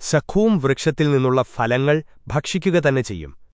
സഖൂം വൃക്ഷത്തിൽ നിന്നുള്ള ഫലങ്ങൾ ഭക്ഷിക്കുക തന്നെ ചെയ്യും.